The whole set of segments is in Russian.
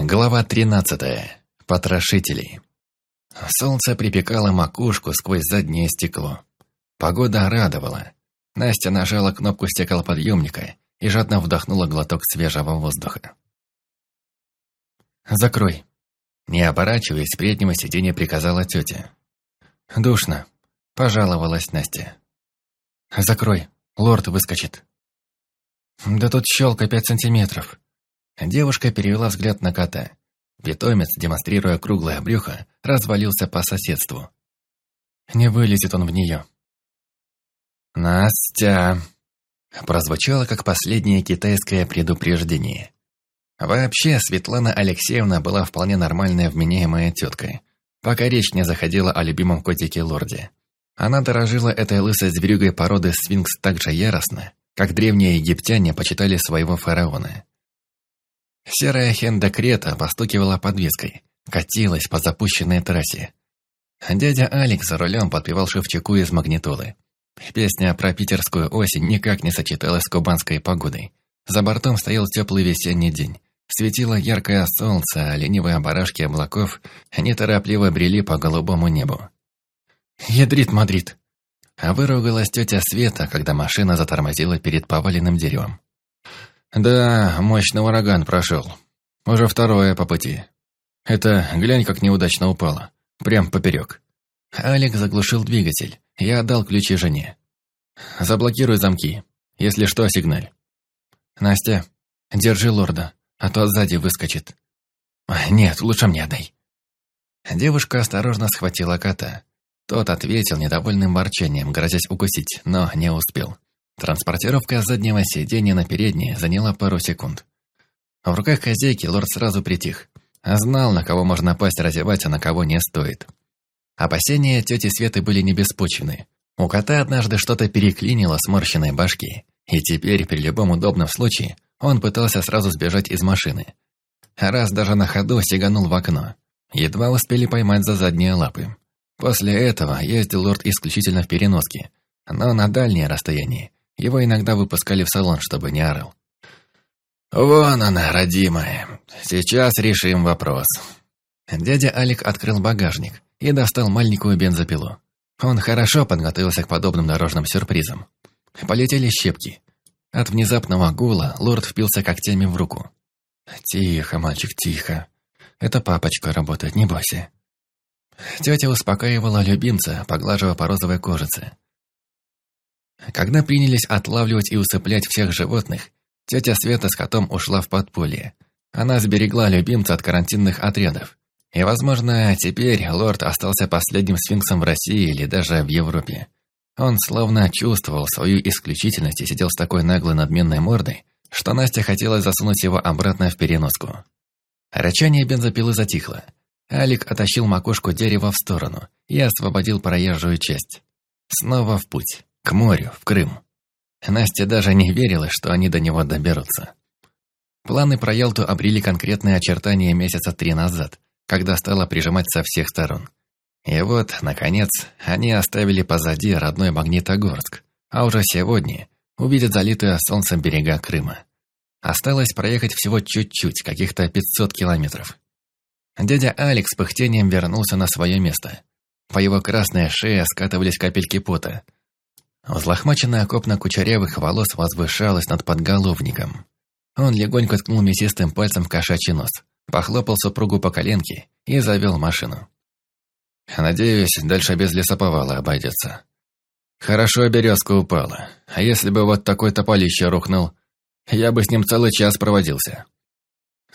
Глава 13. Потрошители. Солнце припекало макушку сквозь заднее стекло. Погода радовала. Настя нажала кнопку стеклоподъемника и жадно вдохнула глоток свежего воздуха. «Закрой». Не оборачиваясь, с переднего сиденья приказала тетя. «Душно», — пожаловалась Настя. «Закрой, лорд выскочит». «Да тут щелка пять сантиметров», Девушка перевела взгляд на кота. Питомец, демонстрируя круглое брюхо, развалился по соседству. Не вылезет он в нее. «Настя!» Прозвучало как последнее китайское предупреждение. Вообще, Светлана Алексеевна была вполне нормальная вменяемая тетка, пока речь не заходила о любимом котике-лорде. Она дорожила этой лысой зверюгой породы сфинкс так же яростно, как древние египтяне почитали своего фараона. Серая Хенда Крета постукивала подвеской, катилась по запущенной трассе. Дядя Алекс за рулем подпевал Шевчаку из магнитолы. Песня про питерскую осень никак не сочеталась с кубанской погодой. За бортом стоял теплый весенний день. Светило яркое солнце, а ленивые барашки облаков неторопливо брели по голубому небу. «Ядрит Мадрид!» А выругалась тетя Света, когда машина затормозила перед поваленным деревом. Да, мощный ураган прошел. Уже второе по пути. Это, глянь, как неудачно упало. Прям поперек. Алик заглушил двигатель. Я отдал ключи жене. Заблокируй замки. Если что, сигналь. Настя, держи лорда, а то сзади выскочит. Нет, лучше мне отдай. Девушка осторожно схватила кота. Тот ответил недовольным ворчанием, грозясь укусить, но не успел. Транспортировка заднего сиденья на переднее заняла пару секунд. В руках хозяйки лорд сразу притих. Знал, на кого можно пасть разевать, а на кого не стоит. Опасения тети Светы были не. У кота однажды что-то переклинило сморщенной башки, и теперь при любом удобном случае он пытался сразу сбежать из машины. Раз даже на ходу сиганул в окно. Едва успели поймать за задние лапы. После этого ездил лорд исключительно в переноске, но на дальнее расстояние, его иногда выпускали в салон, чтобы не орал. «Вон она, родимая. Сейчас решим вопрос». Дядя Алик открыл багажник и достал маленькую бензопилу. Он хорошо подготовился к подобным дорожным сюрпризам. Полетели щепки. От внезапного гула лорд впился когтями в руку. «Тихо, мальчик, тихо. Это папочка работает, не бойся». Тетя успокаивала любимца, поглаживая по розовой кожице. Когда принялись отлавливать и усыплять всех животных, тетя Света с котом ушла в подполье. Она сберегла любимца от карантинных отрядов. И, возможно, теперь лорд остался последним сфинксом в России или даже в Европе. Он словно чувствовал свою исключительность и сидел с такой наглой надменной мордой, что Настя хотела засунуть его обратно в переноску. Рычание бензопилы затихло. Алик оттащил макушку дерева в сторону и освободил проезжую часть. Снова в путь. К морю, в Крым. Настя даже не верила, что они до него доберутся. Планы про Ялту обрели конкретные очертания месяца три назад, когда стало прижимать со всех сторон. И вот, наконец, они оставили позади родной Магнитогорск, а уже сегодня увидят залитые солнцем берега Крыма. Осталось проехать всего чуть-чуть, каких-то 500 километров. Дядя Алекс с пыхтением вернулся на свое место. По его красной шее скатывались капельки пота, Взлохмаченная копна кучерявых волос возвышалась над подголовником. Он легонько ткнул мясистым пальцем в кошачий нос, похлопал супругу по коленке и завел машину. «Надеюсь, дальше без лесоповала обойдется. Хорошо березка упала, а если бы вот такой тополище рухнул, я бы с ним целый час проводился.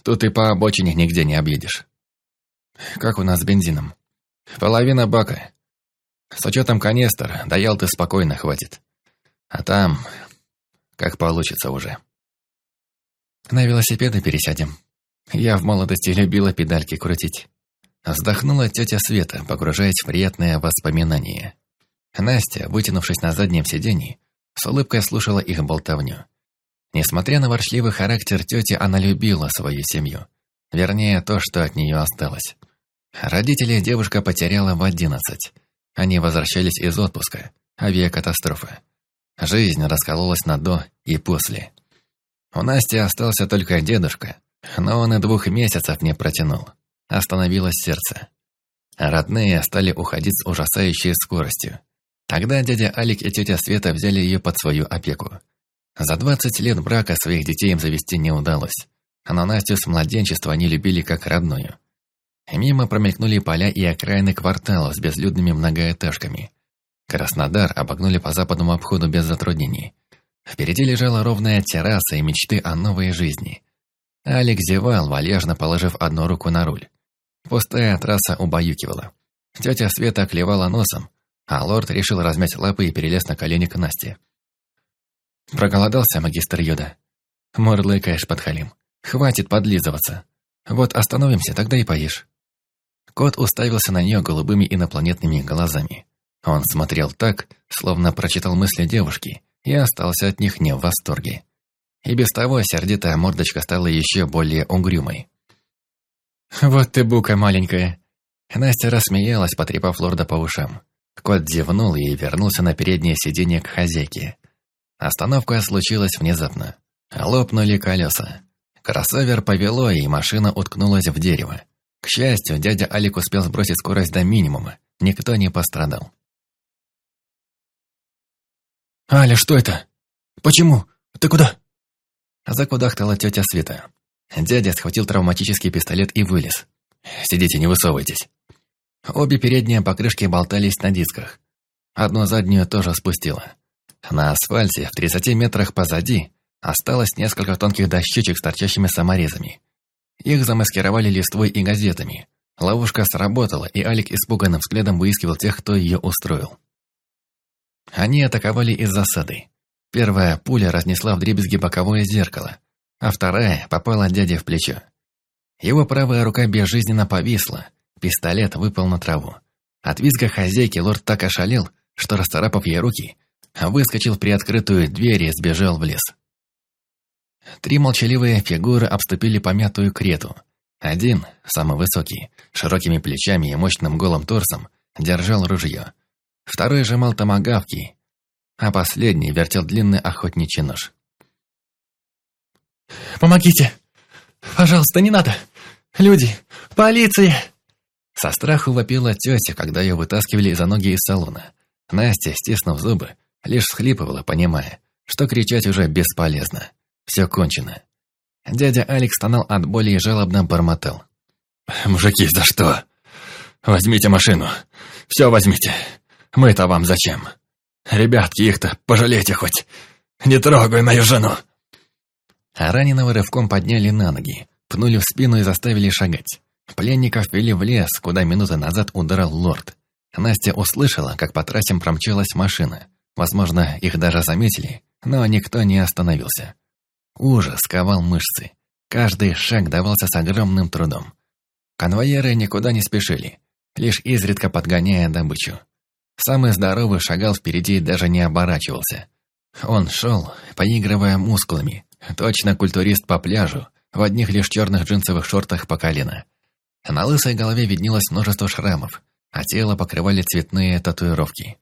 Тут и по обочине нигде не объедешь. Как у нас с бензином? Половина бака, с учетом канистр, до Ялты спокойно хватит. А там, как получится уже. На велосипеды пересядем. Я в молодости любила педальки крутить. Вздохнула тетя Света, погружаясь в приятные воспоминания. Настя, вытянувшись на заднем сиденье, с улыбкой слушала их болтовню. Несмотря на ворчливый характер тети, она любила свою семью. Вернее, то, что от нее осталось. Родителей девушка потеряла в одиннадцать. Они возвращались из отпуска. Авиакатастрофа. Жизнь раскололась на «до» и «после». У Насти остался только дедушка, Но он и двух месяцев не протянул. Остановилось сердце. Родные стали уходить с ужасающей скоростью. Тогда дядя Алик и тетя Света взяли ее под свою опеку. За 20 лет брака своих детей им завести не удалось. Но Настю с младенчества они любили как родную. Мимо промелькнули поля и окраины кварталов с безлюдными многоэтажками. Краснодар обогнули по западному обходу без затруднений. Впереди лежала ровная терраса и мечты о новой жизни. Алик зевал, вальяжно положив одну руку на руль. Пустая трасса убаюкивала. Тетя Света оклевала носом, а лорд решил размять лапы и перелез на колени к Насте. Проголодался магистр Юда. Мурлыкаешь, подхалим. Хватит подлизываться. Вот остановимся, тогда и поешь. Кот уставился на нее голубыми инопланетными глазами. Он смотрел так, словно прочитал мысли девушки, и остался от них не в восторге. И без того сердитая мордочка стала еще более угрюмой. «Вот ты бука маленькая!» Настя рассмеялась, потрепав лорда по ушам. Кот зевнул и вернулся на переднее сиденье к хозяйке. Остановка случилась внезапно. Лопнули колеса. Кроссовер повело, и машина уткнулась в дерево. К счастью, дядя Алик успел сбросить скорость до минимума. Никто не пострадал. «Аля, что это? Почему? Ты куда?» Закудахтала тетя Света. Дядя схватил травматический пистолет и вылез. «Сидите, не высовывайтесь». Обе передние покрышки болтались на дисках. Одну заднюю тоже спустила. На асфальте, в 30 метрах позади, осталось несколько тонких дощечек с торчащими саморезами. Их замаскировали листвой и газетами. Ловушка сработала, и Алик испуганным взглядом выискивал тех, кто ее устроил. Они атаковали из засады. Первая пуля разнесла вдребезги боковое зеркало, а вторая попала дяде в плечо. Его правая рука безжизненно повисла, пистолет выпал на траву. От визга хозяйки лорд так ошалел, что, расцарапав ей руки, выскочил в приоткрытую дверь и сбежал в лес. Три молчаливые фигуры обступили помятую крету. Один, самый высокий, широкими плечами и мощным голым торсом, держал ружье. Второй сжимал томагавки, а последний вертел длинный охотничий нож. «Помогите! Пожалуйста, не надо! Люди! Полиция!» Со страху вопила тетя, когда ее вытаскивали за ноги из салона. Настя, стиснув зубы, лишь схлипывала, понимая, что кричать уже бесполезно. Все кончено. Дядя Алекс стонал от боли и жалобно бормотал. «Мужики, за что? Возьмите машину. Все возьмите. Мы-то вам зачем? Ребятки, их-то пожалейте хоть. Не трогай мою жену!» А раненого рывком подняли на ноги, пнули в спину и заставили шагать. Пленников вели в лес, куда минуты назад удрал лорд. Настя услышала, как по трассам промчалась машина. Возможно, их даже заметили, но никто не остановился. Ужас ковал мышцы. Каждый шаг давался с огромным трудом. Конвоиры никуда не спешили, лишь изредка подгоняя добычу. Самый здоровый шагал впереди и даже не оборачивался. Он шел, поигрывая мускулами, точно культурист по пляжу, в одних лишь черных джинсовых шортах по колено. На лысой голове виднелось множество шрамов, а тело покрывали цветные татуировки.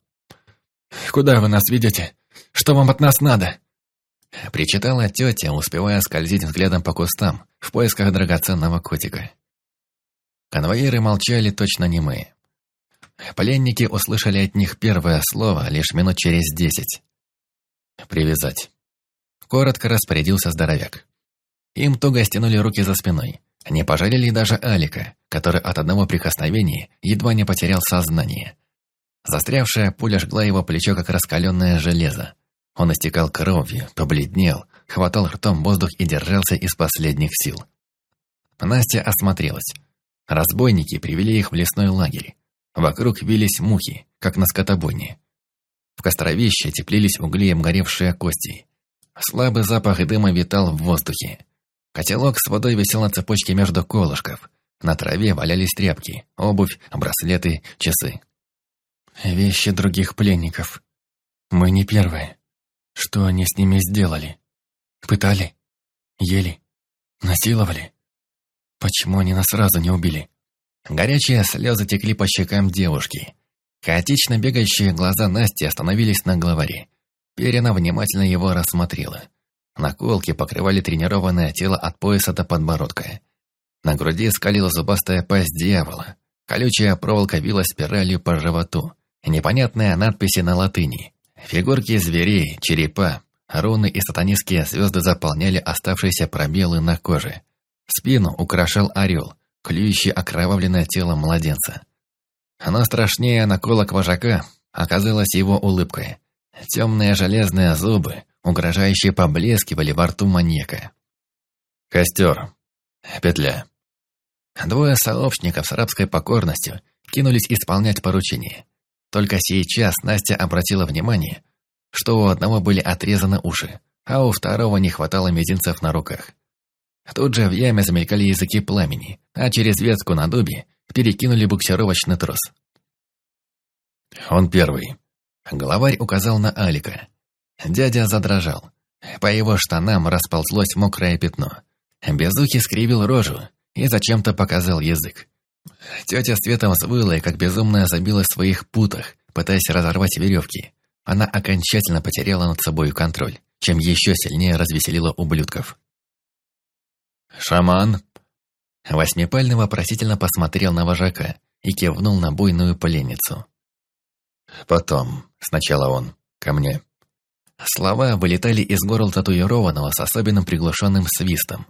«Куда вы нас ведете? Что вам от нас надо?» Причитала тетя, успевая скользить взглядом по кустам, в поисках драгоценного котика. Конвоиры молчали точно немые. Пленники услышали от них первое слово лишь минут через десять. «Привязать». Коротко распорядился здоровяк. Им туго стянули руки за спиной. Не пожалели даже Алика, который от одного прикосновения едва не потерял сознание. Застрявшая пуля жгла его плечо, как раскаленное железо. Он истекал кровью, побледнел, хватал ртом воздух и держался из последних сил. Настя осмотрелась. Разбойники привели их в лесной лагерь. Вокруг вились мухи, как на скотобойне. В костровище теплились угли и обгоревшие кости. Слабый запах дыма витал в воздухе. Котелок с водой висел на цепочке между колышков. На траве валялись тряпки, обувь, браслеты, часы. «Вещи других пленников. Мы не первые. Что они с ними сделали? Пытали? Ели? Насиловали? Почему они нас сразу не убили?» Горячие слезы текли по щекам девушки. Хаотично бегающие глаза Насти остановились на главаре. Перина внимательно его рассмотрела. Наколки покрывали тренированное тело от пояса до подбородка. На груди скалила зубастая пасть дьявола. Колючая проволока вила спиралью по животу. Непонятные надписи на латыни. Фигурки зверей, черепа, руны и сатанистские звезды заполняли оставшиеся пробелы на коже. Спину украшал орел, клюющий окровавленное тело младенца. Но страшнее наколок вожака оказалась его улыбкой. Темные железные зубы, угрожающие поблескивали во рту маньяка. Костер. Петля. Двое сообщников с арабской покорностью кинулись исполнять поручение. Только сейчас Настя обратила внимание, что у одного были отрезаны уши, а у второго не хватало мизинцев на руках. Тут же в яме замелькали языки пламени, а через ветку на дубе перекинули буксировочный трос. Он первый. Главарь указал на Алика. Дядя задрожал. По его штанам расползлось мокрое пятно. Безухий скривил рожу и зачем-то показал язык. Тетя Света взвыла и как безумная забилась в своих путах, пытаясь разорвать веревки. Она окончательно потеряла над собой контроль, чем еще сильнее развеселила ублюдков. «Шаман!» Восьмипальный вопросительно посмотрел на вожака и кивнул на буйную поленницу. «Потом. Сначала он. Ко мне». Слова вылетали из горла татуированного с особенным приглушенным свистом.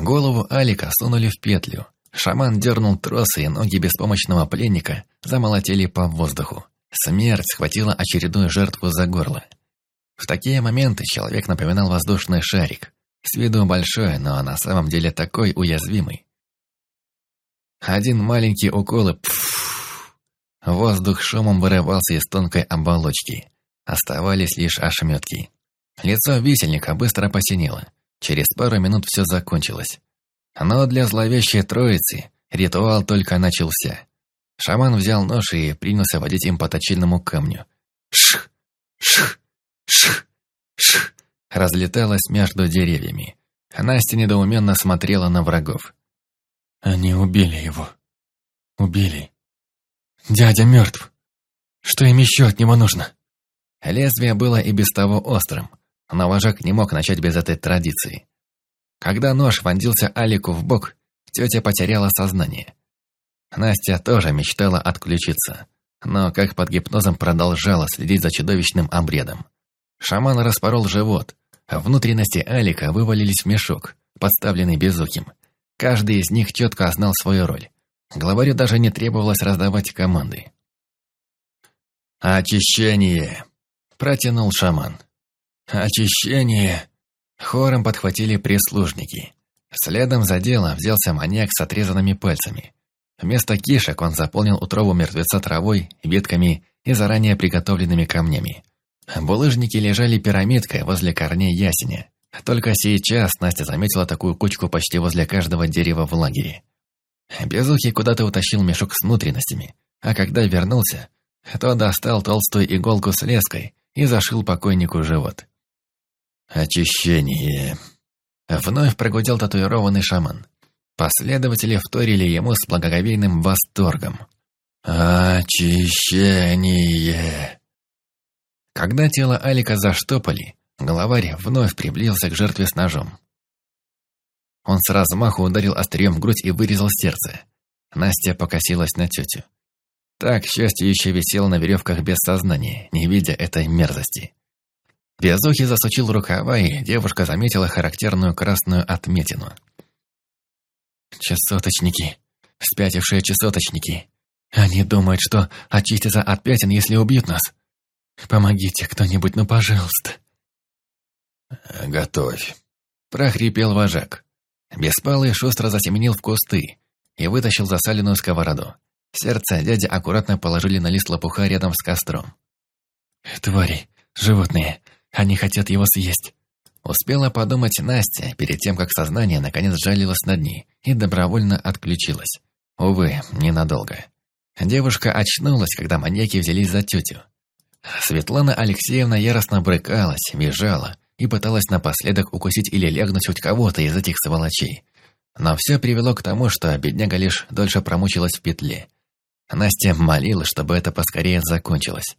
Голову Алика сунули в петлю. Шаман дернул тросы, и ноги беспомощного пленника замолотели по воздуху. Смерть схватила очередную жертву за горло. В такие моменты человек напоминал воздушный шарик. С виду большой, но на самом деле такой уязвимый. Один маленький укол и пфф, Воздух шумом вырывался из тонкой оболочки. Оставались лишь ошметки. Лицо висельника быстро посинело. Через пару минут все закончилось. Но для зловещей троицы ритуал только начался. Шаман взял нож и принялся водить им по точильному камню. Шх! Шх! Шх! Шх! Разлеталась между деревьями. Настя недоуменно смотрела на врагов. Они убили его. Убили. Дядя мертв. Что им еще от него нужно? Лезвие было и без того острым, но вожак не мог начать без этой традиции. Когда нож вонзился Алику в бок, тетя потеряла сознание. Настя тоже мечтала отключиться, но как под гипнозом продолжала следить за чудовищным обредом. Шаман распорол живот, а внутренности Алика вывалились в мешок, подставленный безухим. Каждый из них четко знал свою роль. Главарю даже не требовалось раздавать команды. «Очищение!» – протянул шаман. «Очищение!» Хором подхватили прислужники. Следом за дело взялся маньяк с отрезанными пальцами. Вместо кишек он заполнил утробу мертвеца травой, ветками и заранее приготовленными камнями. Булыжники лежали пирамидкой возле корней ясеня. Только сейчас Настя заметила такую кучку почти возле каждого дерева в лагере. Безухий куда-то утащил мешок с внутренностями, а когда вернулся, то достал толстую иголку с леской и зашил покойнику живот. «Очищение!» Вновь прогудел татуированный шаман. Последователи вторили ему с благоговейным восторгом. «Очищение!» Когда тело Алика заштопали, главарь вновь приблизился к жертве с ножом. Он с размаху ударил острием в грудь и вырезал сердце. Настя покосилась на тетю. Так, к счастью, еще висела на веревках без сознания, не видя этой мерзости. Безухий засучил рукава, и девушка заметила характерную красную отметину. «Часоточники. Спятившие часоточники. Они думают, что очистятся от пятен, если убьют нас. Помогите кто-нибудь, ну пожалуйста». «Готовь», — прохрипел вожак. Беспалый шустро затемнил в кусты и вытащил засаленную сковороду. Сердце дяди аккуратно положили на лист лопуха рядом с костром. «Твари, животные, они хотят его съесть. Успела подумать Настя перед тем, как сознание наконец жалилось над ней и добровольно отключилась. Увы, ненадолго. Девушка очнулась, когда маньяки взялись за тетю. Светлана Алексеевна яростно брыкалась, визжала и пыталась напоследок укусить или лягнуть хоть кого-то из этих сволочей. Но все привело к тому, что бедняга лишь дольше промучилась в петле. Настя молила, чтобы это поскорее закончилось.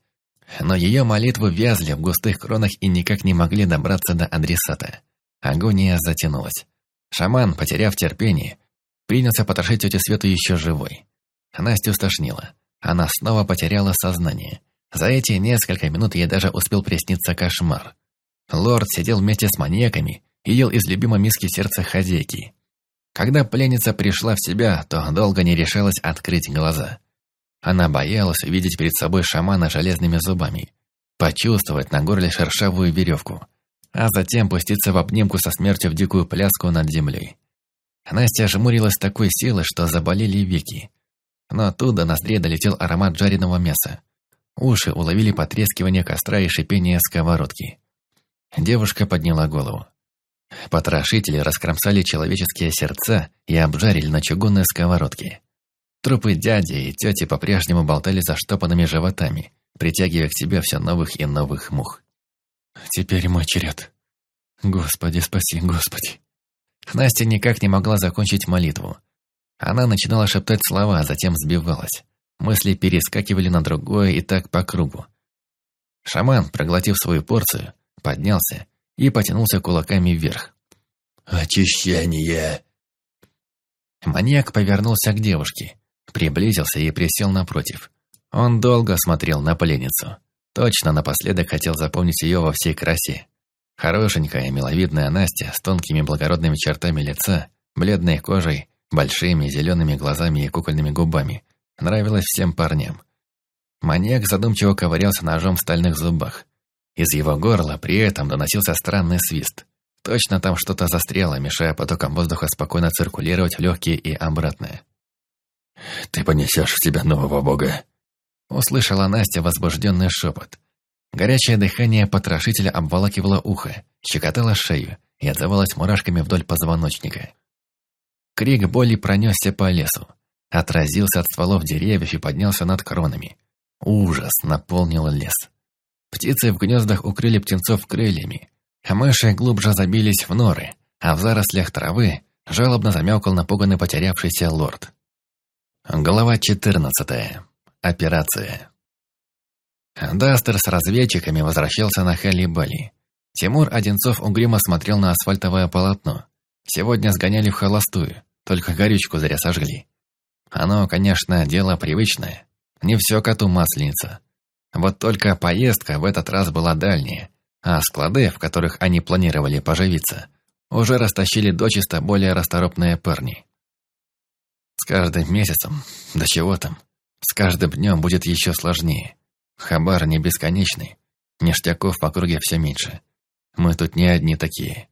Но ее молитвы вязли в густых кронах и никак не могли добраться до адресата. Агония затянулась. Шаман, потеряв терпение, принялся потрошить тетю Свету еще живой. Настю стошнило. Она снова потеряла сознание. За эти несколько минут ей даже успел присниться кошмар. Лорд сидел вместе с маньяками и ел из любимой миски сердца хозяйки. Когда пленница пришла в себя, то долго не решалась открыть глаза. Она боялась увидеть перед собой шамана железными зубами, почувствовать на горле шершавую веревку, а затем пуститься в обнимку со смертью в дикую пляску над землей. Настя жмурилась такой силой, что заболели веки. Но оттуда ноздре долетел аромат жареного мяса. Уши уловили потрескивание костра и шипение сковородки. Девушка подняла голову. Потрошители раскромсали человеческие сердца и обжарили на чугунной сковородке. Трупы дяди и тети по-прежнему болтали за штопанными животами, притягивая к себе все новых и новых мух. «Теперь мой черед. Господи, спаси, Господи!» Настя никак не могла закончить молитву. Она начинала шептать слова, а затем сбивалась. Мысли перескакивали на другое и так по кругу. Шаман, проглотив свою порцию, поднялся и потянулся кулаками вверх. «Очищение!» Маньяк повернулся к девушке, приблизился и присел напротив. Он долго смотрел на пленницу. Точно напоследок хотел запомнить ее во всей красе. Хорошенькая, миловидная Настя с тонкими благородными чертами лица, бледной кожей, большими зелеными глазами и кукольными губами, нравилась всем парням. Маньяк задумчиво ковырялся ножом в стальных зубах. Из его горла при этом доносился странный свист. Точно там что-то застряло, мешая потокам воздуха спокойно циркулировать в легкие и обратно. «Ты понесешь в себя нового бога!» Услышала Настя возбужденный шепот. Горячее дыхание потрошителя обволакивало ухо, щекотало шею и отзывалось мурашками вдоль позвоночника. Крик боли пронесся по лесу, отразился от стволов деревьев и поднялся над кронами. Ужас наполнил лес. Птицы в гнездах укрыли птенцов крыльями, а мыши глубже забились в норы, а в зарослях травы жалобно замяукал напуганный потерявшийся лорд. Глава 14. Операция. Дастер с разведчиками возвращался на Халли-Бали. Тимур Одинцов угрюмо смотрел на асфальтовое полотно. Сегодня сгоняли в холостую, только горючку зря сожгли. Оно, конечно, дело привычное. Не все коту масленица. Вот только поездка в этот раз была дальняя, а склады, в которых они планировали поживиться, уже растащили дочисто более расторопные парни. С каждым месяцем, да чего там, с каждым днем будет еще сложнее. Хабар не бесконечный, ништяков в округе все меньше. Мы тут не одни такие.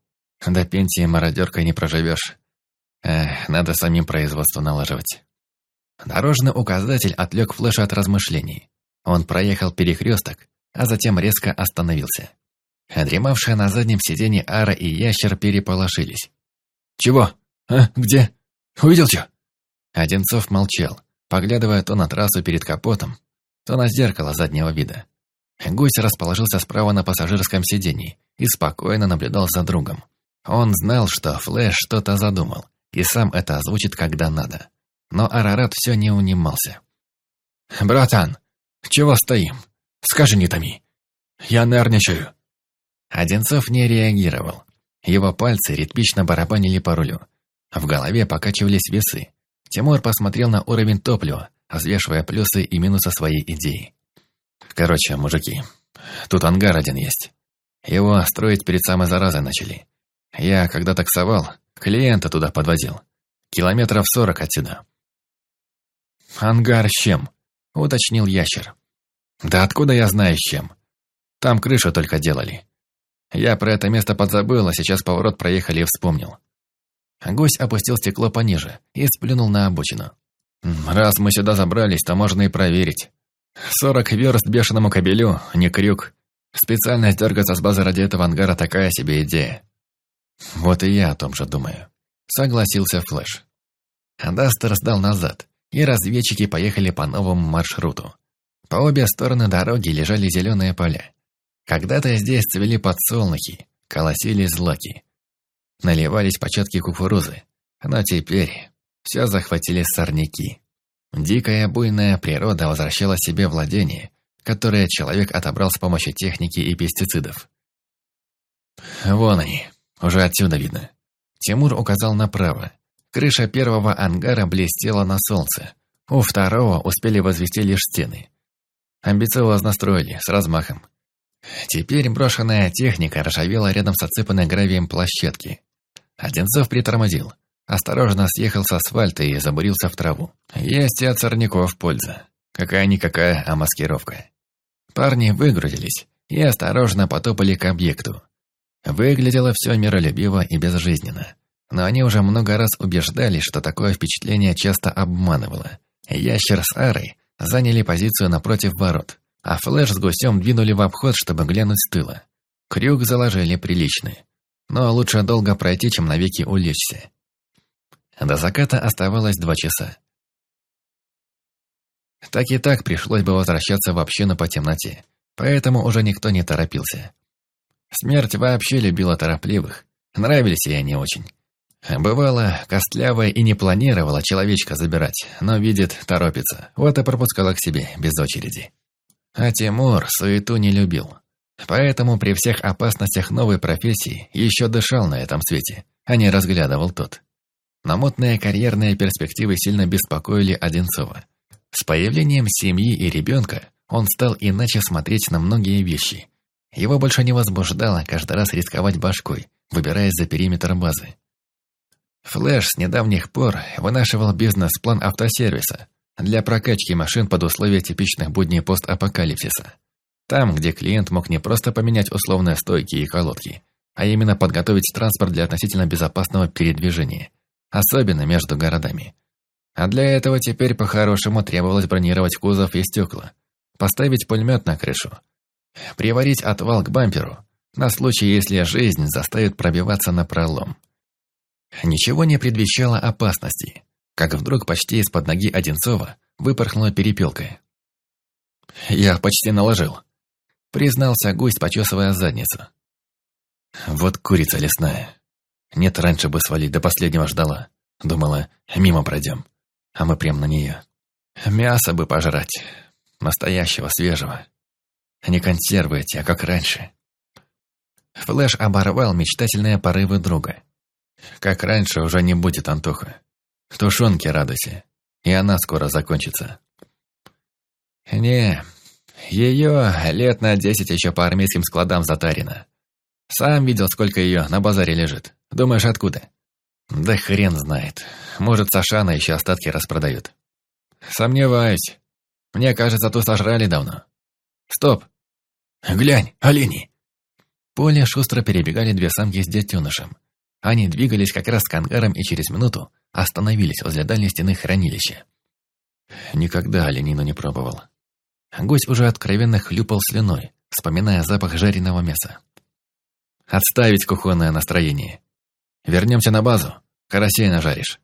До пенсии мародеркой не проживешь. Эх, надо самим производство налаживать. Дорожный указатель отвлек Флэша от размышлений. Он проехал перекресток, а затем резко остановился. Дремавшие на заднем сиденье Ара и Ящер переполошились. «Чего? А? Где? Увидел что?» Одинцов молчал, поглядывая то на трассу перед капотом, то на зеркало заднего вида. Гусь расположился справа на пассажирском сиденье и спокойно наблюдал за другом. Он знал, что Флэш что-то задумал, и сам это озвучит, когда надо. Но Арарат все не унимался. «Братан, чего стоим? Скажи, не томи. Я нервничаю». Одинцов не реагировал. Его пальцы ритмично барабанили по рулю. В голове покачивались весы. Тимур посмотрел на уровень топлива, взвешивая плюсы и минусы своей идеи. «Короче, мужики, тут ангар один есть. Его строить перед самой заразой начали. Я, когда таксовал, клиента туда подвозил. Километров сорок отсюда». «Ангар с чем?» — уточнил ящер. «Да откуда я знаю с чем? Там крышу только делали. Я про это место подзабыл, а сейчас поворот проехали и вспомнил». Гусь опустил стекло пониже и сплюнул на обочину. «Раз мы сюда забрались, то можно и проверить. Сорок верст бешеному кобелю, не крюк. Специально дергаться с базы ради этого ангара такая себе идея». «Вот и я о том же думаю», — согласился Флэш. Дастер сдал назад, и разведчики поехали по новому маршруту. По обе стороны дороги лежали зеленые поля. Когда-то здесь цвели подсолнухи, колосились злаки. Наливались початки кукурузы, но теперь все захватили сорняки. Дикая буйная природа возвращала себе владение, которые человек отобрал с помощью техники и пестицидов. «Вон они, уже отсюда видно». Тимур указал направо. Крыша первого ангара блестела на солнце. У второго успели возвести лишь стены. Амбициозно строили, с размахом. Теперь брошенная техника ржавела рядом с отсыпанной гравием площадки. Одинцов притормозил. Осторожно съехал с асфальта и забурился в траву. Есть и от сорняков польза. Какая-никакая, а маскировка. Парни выгрузились и осторожно потопали к объекту. Выглядело все миролюбиво и безжизненно. Но они уже много раз убеждались, что такое впечатление часто обманывало. Ящер с Арой заняли позицию напротив ворот, а Флэш с гусем двинули в обход, чтобы глянуть с тыла. Крюк заложили приличный. Но лучше долго пройти, чем навеки улечься. До заката оставалось два часа. Так и так пришлось бы возвращаться в общину по темноте, поэтому уже никто не торопился. Смерть вообще любила торопливых, нравились ей они очень. Бывало, костлявая и не планировала человечка забирать, но видит, торопится, вот и пропускала к себе, без очереди. А Тимур суету не любил. Поэтому при всех опасностях новой профессии еще дышал на этом свете, а не разглядывал тот. Но мутные карьерные перспективы сильно беспокоили Одинцова. С появлением семьи и ребенка он стал иначе смотреть на многие вещи. Его больше не возбуждало каждый раз рисковать башкой, выбираясь за периметр базы. Флэш с недавних пор вынашивал бизнес-план автосервиса для прокачки машин под условия типичных будней постапокалипсиса. Там, где клиент мог не просто поменять условные стойки и колодки, а именно подготовить транспорт для относительно безопасного передвижения, особенно между городами. А для этого теперь по-хорошему требовалось бронировать кузов и стекла, поставить пулемет на крышу, приварить отвал к бамперу, на случай, если жизнь заставит пробиваться на пролом. Ничего не предвещало опасности, как вдруг почти из-под ноги Одинцова выпорхнула перепелка. «Я почти наложил», — признался гость, почесывая задницу. «Вот курица лесная. Нет, раньше бы свалить, до последнего ждала. Думала, мимо пройдем, а мы прям на нее. Мясо бы пожрать, настоящего, свежего. Не консервы эти, а как раньше». Флэш оборвал мечтательные порывы друга. Как раньше уже не будет, Антоха. Тушенки радуйся. И она скоро закончится. Не, ее лет на десять еще по армейским складам затарено. Сам видел, сколько ее на базаре лежит. Думаешь, откуда? Да хрен знает. Может, Сашана еще остатки распродают. Сомневаюсь. Мне кажется, ту сожрали давно. Стоп. Глянь, олени. Поле шустро перебегали две самки с детенышем. Они двигались как раз к ангарам и через минуту остановились возле дальней стены хранилища. Никогда оленину не пробовал. Гость уже откровенно хлюпал слюной, вспоминая запах жареного мяса. «Отставить кухонное настроение. Вернемся на базу. Карасей нажаришь».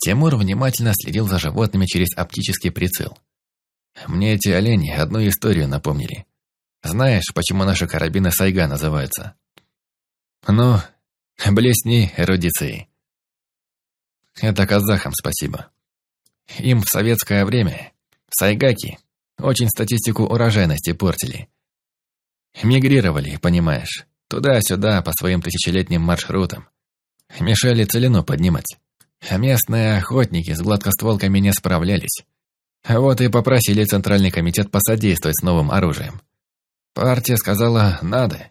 Тимур внимательно следил за животными через оптический прицел. «Мне эти олени одну историю напомнили. Знаешь, почему наши карабины Сайга называются?» «Ну, Блесни эрудицией. Это казахам спасибо. Им в советское время сайгаки очень статистику урожайности портили. Мигрировали, понимаешь, туда-сюда по своим тысячелетним маршрутам. Мешали целину поднимать. Местные охотники с гладкостволками не справлялись. Вот и попросили Центральный комитет посодействовать с новым оружием. Партия сказала «надо».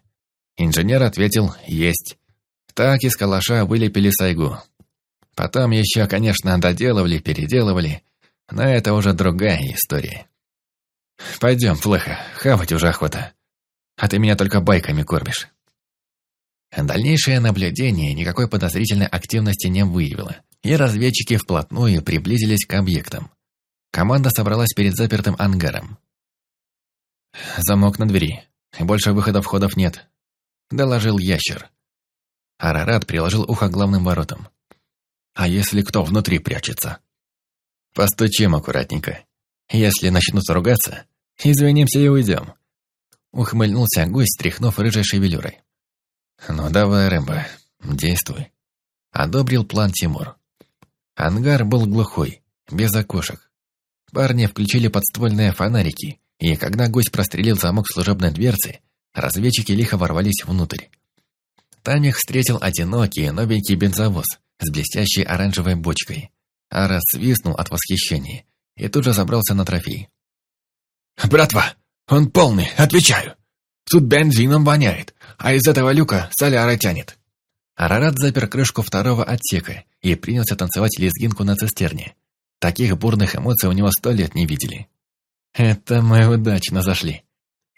Инженер ответил «есть». Так из калаша вылепили сайгу. Потом еще, конечно, доделывали, переделывали, но это уже другая история. Пойдем, Флэха, хавать уже охота. А ты меня только байками кормишь. Дальнейшее наблюдение никакой подозрительной активности не выявило, и разведчики вплотную приблизились к объектам. Команда собралась перед запертым ангаром. «Замок на двери. Больше выходов-входов нет», — доложил ящер. Арарат приложил ухо к главным воротам. «А если кто внутри прячется?» «Постучим аккуратненько. Если начнут ругаться, извинимся и уйдем». Ухмыльнулся гость, тряхнув рыжей шевелюрой. «Ну давай, Рэмбо, действуй». Одобрил план Тимур. Ангар был глухой, без окошек. Парни включили подствольные фонарики и когда гость прострелил замок служебной дверцы, разведчики лихо ворвались внутрь. Там их встретил одинокий новенький бензовоз с блестящей оранжевой бочкой. Ара свистнул от восхищения и тут же забрался на трофей. «Братва, он полный, отвечаю. Тут бензином воняет, а из этого люка соляра тянет». Арарат запер крышку второго отсека и принялся танцевать лезгинку на цистерне. Таких бурных эмоций у него сто лет не видели. «Это мы удачно зашли».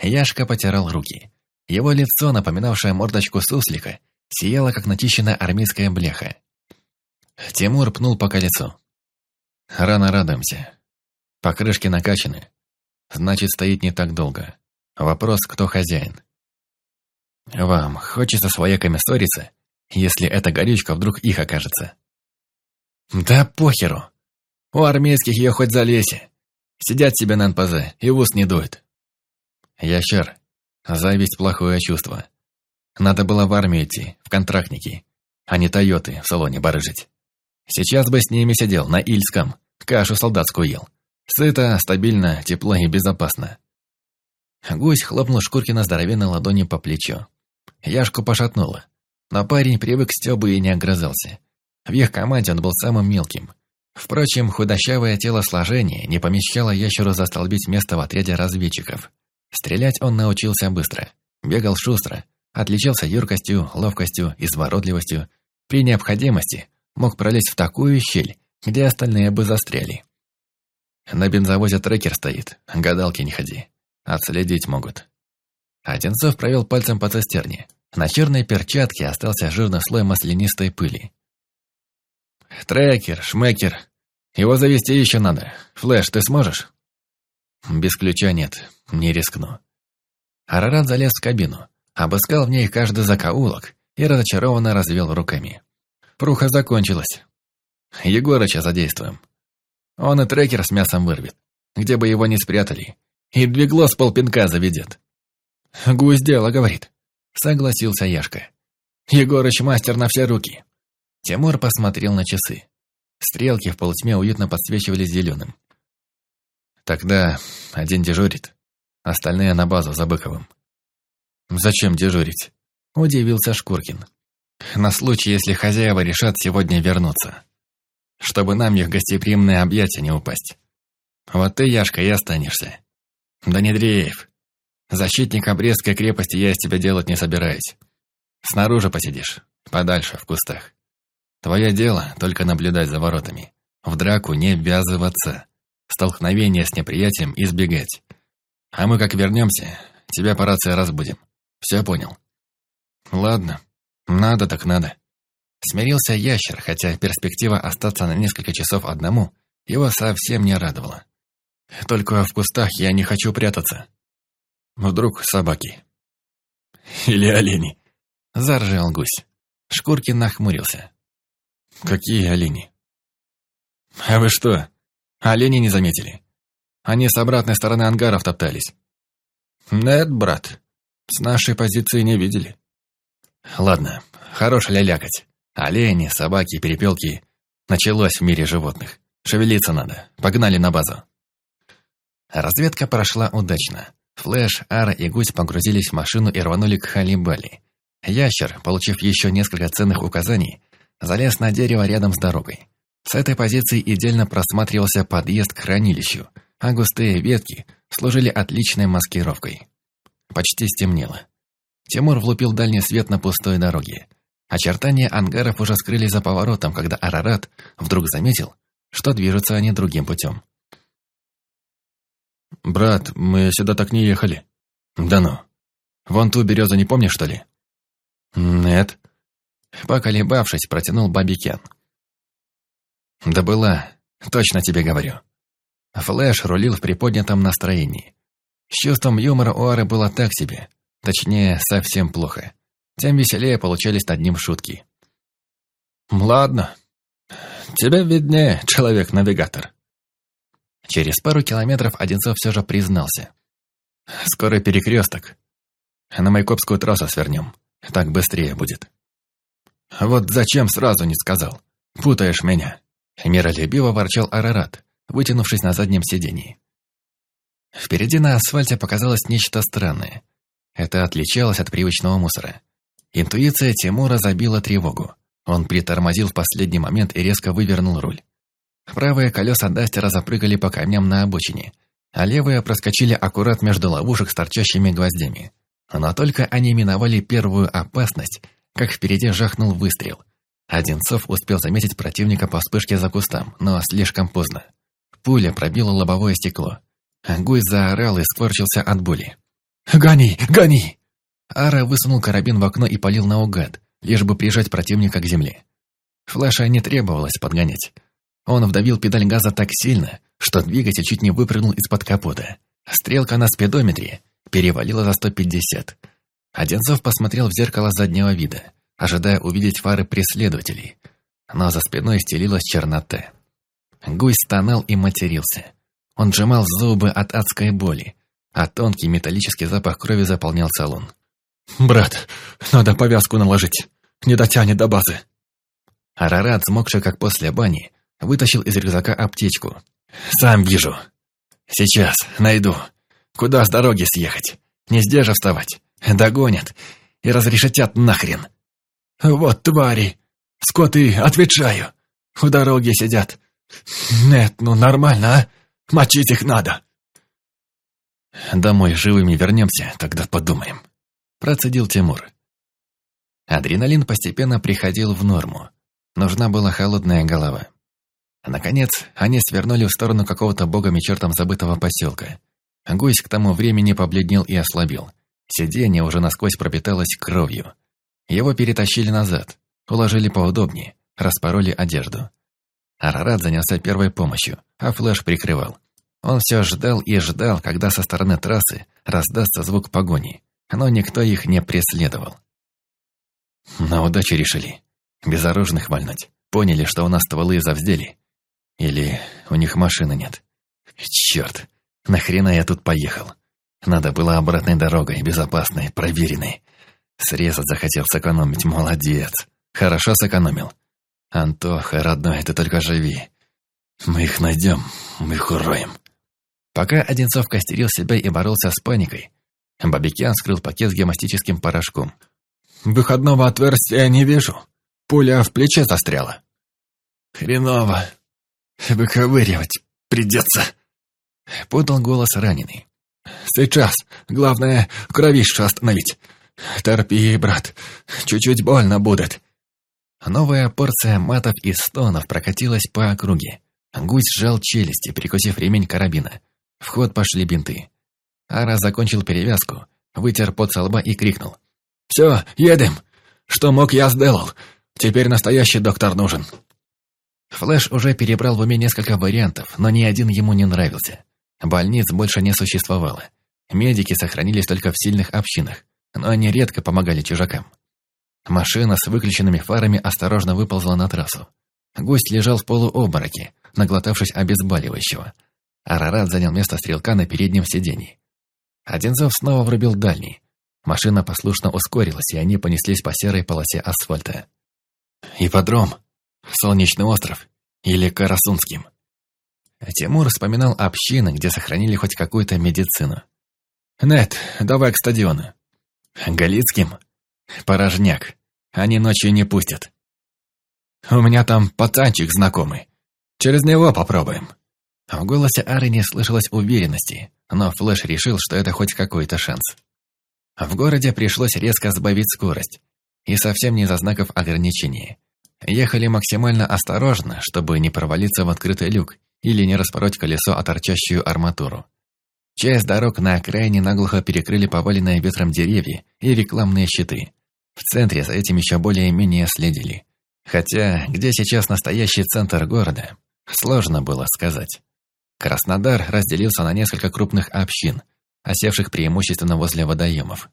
Яшка потирал руки. Его лицо, напоминавшее мордочку суслика, сияло, как начищенная армейская бляха. Тимур пнул по колесу. «Рано радуемся. Покрышки накачаны. Значит, стоит не так долго. Вопрос, кто хозяин. Вам хочется с вояками ссориться, если эта горючка вдруг их окажется?» «Да похеру. У армейских ее хоть залезь. Сидят себе на НПЗ и в ус не дует. Ящер, зависть – плохое чувство. Надо было в армию идти, в контрактники, а не Тойоты в салоне барыжить. Сейчас бы с ними сидел, на Ильском, кашу солдатскую ел. Сыто, стабильно, тепло и безопасно. Гусь хлопнул Шкуркина здоровенной ладонью по плечу. Яшку пошатнуло. Но парень привык к Стёбу и не огрызался. В их команде он был самым мелким. Впрочем, худощавое телосложение не помещало ящеру застолбить место в отряде разведчиков. Стрелять он научился быстро. Бегал шустро, отличался юркостью, ловкостью, изворотливостью. При необходимости мог пролезть в такую щель, где остальные бы застряли. На бензовозе трекер стоит, гадалки не ходи. Отследить могут. Одинцов провел пальцем по цистерне. На черной перчатке остался жирный слой маслянистой пыли. «Трекер, шмекер, его завести еще надо. Флэш, ты сможешь? Без ключа нет, не рискну. Арарат залез в кабину, обыскал в ней каждый закоулок и разочарованно развел руками. Пруха закончилась. Егорыча задействуем. Он и трекер с мясом вырвет, где бы его ни спрятали, и двигло с полпинка заведет. Гусь дело, говорит. Согласился Яшка. Егорыч мастер на все руки. Тимур посмотрел на часы. Стрелки в полутьме уютно подсвечивались зеленым. Тогда один дежурит, остальные на базу за Быковым. «Зачем дежурить?» – удивился Шкуркин. «На случай, если хозяева решат сегодня вернуться. Чтобы нам их гостеприимное объятия не упасть. Вот ты, Яшка, и останешься. Да не дрейф. Защитника Брестской крепости я из тебя делать не собираюсь. Снаружи посидишь, подальше, в кустах. Твое дело только наблюдать за воротами. В драку не ввязываться. Столкновение с неприятием избегать. А мы как вернемся, тебя по рации разбудим. Все понял? Ладно, надо так надо. Смирился ящер, хотя перспектива остаться на несколько часов одному его совсем не радовала. Только в кустах я не хочу прятаться. Вдруг собаки. Или олени. Заржал гусь. Шкуркин нахмурился. Какие олени? А вы что, олени не заметили? Они с обратной стороны ангаров топтались. Нет, брат, с нашей позиции не видели. Ладно, хорош лялякать. Олени, собаки, перепелки. Началось в мире животных. Шевелиться надо. Погнали на базу. Разведка прошла удачно. Флэш, Ара и Гусь погрузились в машину и рванули к Халибали. Ящер, получив еще несколько ценных указаний, залез на дерево рядом с дорогой. С этой позиции идеально просматривался подъезд к хранилищу, а густые ветки служили отличной маскировкой. Почти стемнело. Тимур влупил дальний свет на пустой дороге. Очертания ангаров уже скрылись за поворотом, когда Арарат вдруг заметил, что движутся они другим путем. «Брат, мы сюда так не ехали». «Да ну. Вон ту березу не помнишь, что ли?» «Нет», Поколебавшись, протянул Бабикен. «Да была, точно тебе говорю». Флэш рулил в приподнятом настроении. С чувством юмора у Ары было так себе, точнее, совсем плохо. Тем веселее получались над ним шутки. «Ладно, тебе виднее, человек-навигатор». Через пару километров Одинцов все же признался. «Скоро перекресток. На Майкопскую трассу свернем. Так быстрее будет». «Вот зачем сразу не сказал? Путаешь меня!» Миролюбиво ворчал Арарат, вытянувшись на заднем сидении. Впереди на асфальте показалось нечто странное. Это отличалось от привычного мусора. Интуиция Тимура забила тревогу. Он притормозил в последний момент и резко вывернул руль. Правые колеса Дастера запрыгали по камням на обочине, а левые проскочили аккурат между ловушек с торчащими гвоздями. Но только они миновали первую опасность, как впереди жахнул выстрел. Одинцов успел заметить противника по вспышке за кустом, но слишком поздно. Пуля пробила лобовое стекло. Гуй заорал и скорчился от боли. «Гони! Гони!» Ара высунул карабин в окно и полил наугад, лишь бы прижать противника к земле. Флэша не требовалось подгонять. Он вдавил педаль газа так сильно, что двигатель чуть не выпрыгнул из-под капота. Стрелка на спидометре перевалила за 150. Одинцов посмотрел в зеркало заднего вида, ожидая увидеть фары преследователей. Но за спиной стелилась чернота. Гусь стонал и матерился. Он сжимал зубы от адской боли, а тонкий металлический запах крови заполнял салон. «Брат, надо повязку наложить. Не дотянет до базы». Арарат, смокший как после бани, вытащил из рюкзака аптечку. «Сам вижу. Сейчас, найду. Куда с дороги съехать? Не же вставать. Догонят и разрешатят нахрен». «Вот твари! Скоты, отвечаю! У дороги сидят. Нет, ну нормально, а? Мочить их надо!» «Домой живыми вернемся, тогда подумаем», – процедил Тимур. Адреналин постепенно приходил в норму. Нужна была холодная голова. Наконец, они свернули в сторону какого-то богом и чертом забытого поселка. Гусь к тому времени побледнел и ослабил. Сиденье уже насквозь пропиталось кровью. Его перетащили назад, уложили поудобнее, распороли одежду. Арарат занялся первой помощью, а Флэш прикрывал. Он все ждал и ждал, когда со стороны трассы раздастся звук погони, но никто их не преследовал. На удачу решили. Безоружных вальнуть. Поняли, что у нас стволы завздели. Или у них машины нет. Черт, нахрена я тут поехал? Надо было обратной дорогой, безопасной, проверенной. Срезать захотел сэкономить, молодец. Хорошо сэкономил. Антоха, родной, ты только живи. Мы их найдем, мы их уроем. Пока Одинцов костерил себя и боролся с паникой, Бабикян скрыл пакет с гемостическим порошком. «Выходного отверстия не вижу. Пуля в плече застряла». «Хреново. Выковыривать придется», — подал голос раненый. «Сейчас. Главное, кровищу остановить. Терпи, брат. Чуть-чуть больно будет». Новая порция матов и стонов прокатилась по округе. Гусь сжал челюсти, прикусив ремень карабина. В ход пошли бинты. Ара закончил перевязку, вытер пот со лба и крикнул. «Все, едем! Что мог, я сделал. Теперь настоящий доктор нужен». Флэш уже перебрал в уме несколько вариантов, но ни один ему не нравился. Больниц больше не существовало. Медики сохранились только в сильных общинах, но они редко помогали чужакам. Машина с выключенными фарами осторожно выползла на трассу. Гость лежал в полуобмороке, наглотавшись обезболивающего. Арарат занял место стрелка на переднем сиденье. Одинцов снова врубил дальний. Машина послушно ускорилась, и они понеслись по серой полосе асфальта. «Ипподром», Солнечный остров или Карасунским. Тимур вспоминал общины, где сохранили хоть какую-то медицину. «Нет, давай к стадиону». «Галицким?» «Порожняк. Они ночью не пустят». «У меня там пацанчик знакомый. Через него попробуем». В голосе Ары не слышалось уверенности, но Флэш решил, что это хоть какой-то шанс. В городе пришлось резко сбавить скорость, и совсем не из-за знаков ограничения. Ехали максимально осторожно, чтобы не провалиться в открытый люк или не распороть колесо о торчащую арматуру. Часть дорог на окраине наглухо перекрыли поваленные ветром деревья и рекламные щиты. В центре за этим еще более-менее следили. Хотя, где сейчас настоящий центр города, сложно было сказать. Краснодар разделился на несколько крупных общин, осевших преимущественно возле водоемов.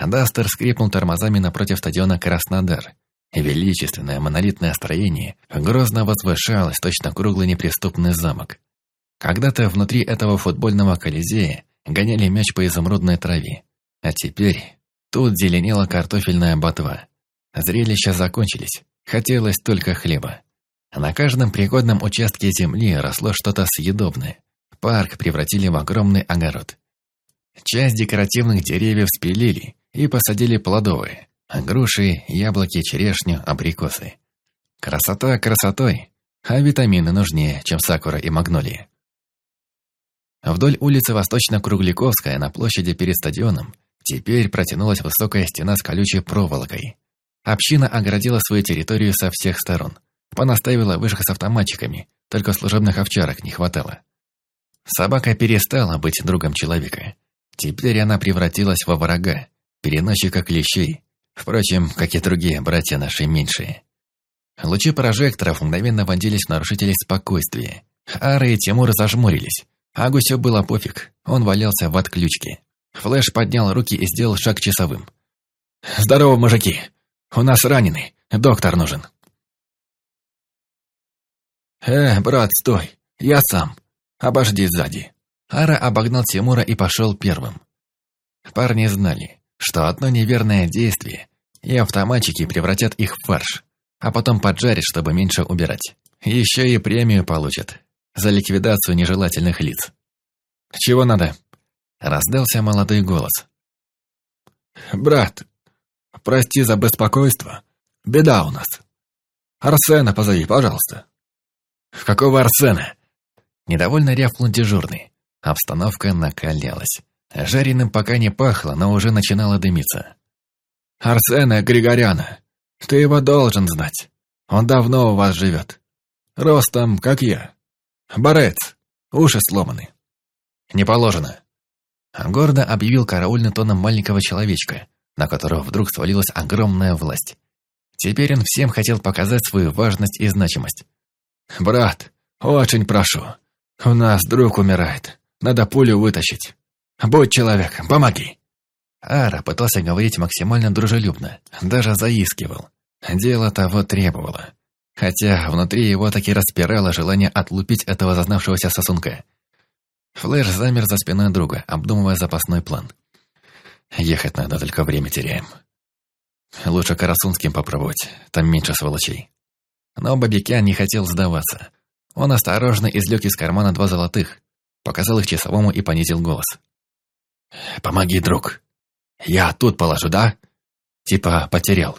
Дастер скрипнул тормозами напротив стадиона Краснодар, Величественное монолитное строение грозно возвышалось точно круглый неприступный замок. Когда-то внутри этого футбольного колизея гоняли мяч по изумрудной траве, а теперь тут зеленела картофельная ботва. Зрелища закончились, хотелось только хлеба. На каждом пригодном участке земли росло что-то съедобное. парк превратили в огромный огород. Часть декоративных деревьев спилили и посадили плодовые – груши, яблоки, черешню, абрикосы. Красота красотой, а витамины нужнее, чем сакура и магнолии. Вдоль улицы Восточно-Кругляковская на площади перед стадионом теперь протянулась высокая стена с колючей проволокой. Община оградила свою территорию со всех сторон. Понаставила вышек с автоматчиками, только служебных овчарок не хватало. Собака перестала быть другом человека. Теперь она превратилась во врага, переносчика клещей. Впрочем, как и другие братья наши меньшие. Лучи прожекторов мгновенно вонзились в нарушителей спокойствия. Ара и Тимур зажмурились. А Гусю было пофиг, он валялся в отключке. Флэш поднял руки и сделал шаг часовым. «Здорово, мужики! У нас раненый, доктор нужен!» «Э, брат, стой! Я сам! Обожди сзади!» Ара обогнал Тимура и пошел первым. Парни знали, что одно неверное действие, и автоматчики превратят их в фарш, а потом поджарят, чтобы меньше убирать. Еще и премию получат за ликвидацию нежелательных лиц. «Чего надо?» — раздался молодой голос. «Брат, прости за беспокойство. Беда у нас. Арсена позови, пожалуйста». «Какого Арсена?» Недовольно рявкнул дежурный. Обстановка накалялась. Жареным пока не пахло, но уже начинало дымиться. «Арсена Григоряна, ты его должен знать. Он давно у вас живет. Ростом, как я. Борец, уши сломаны». «Не положено». Гордо объявил караульный тоном маленького человечка, на которого вдруг свалилась огромная власть. Теперь он всем хотел показать свою важность и значимость. «Брат, очень прошу. У нас друг умирает. Надо пулю вытащить. Будь человеком, помоги!» Ара пытался говорить максимально дружелюбно, даже заискивал. Дело того требовало. Хотя внутри его таки распирало желание отлупить этого зазнавшегося сосунка. Флэш замер за спиной друга, обдумывая запасной план. «Ехать надо, только время теряем. Лучше Карасунским попробовать, там меньше сволочей». Но Бабикян не хотел сдаваться. Он осторожно извлек из кармана два золотых, показал их часовому и понизил голос. «Помоги, друг. Я тут положу, да? Типа потерял.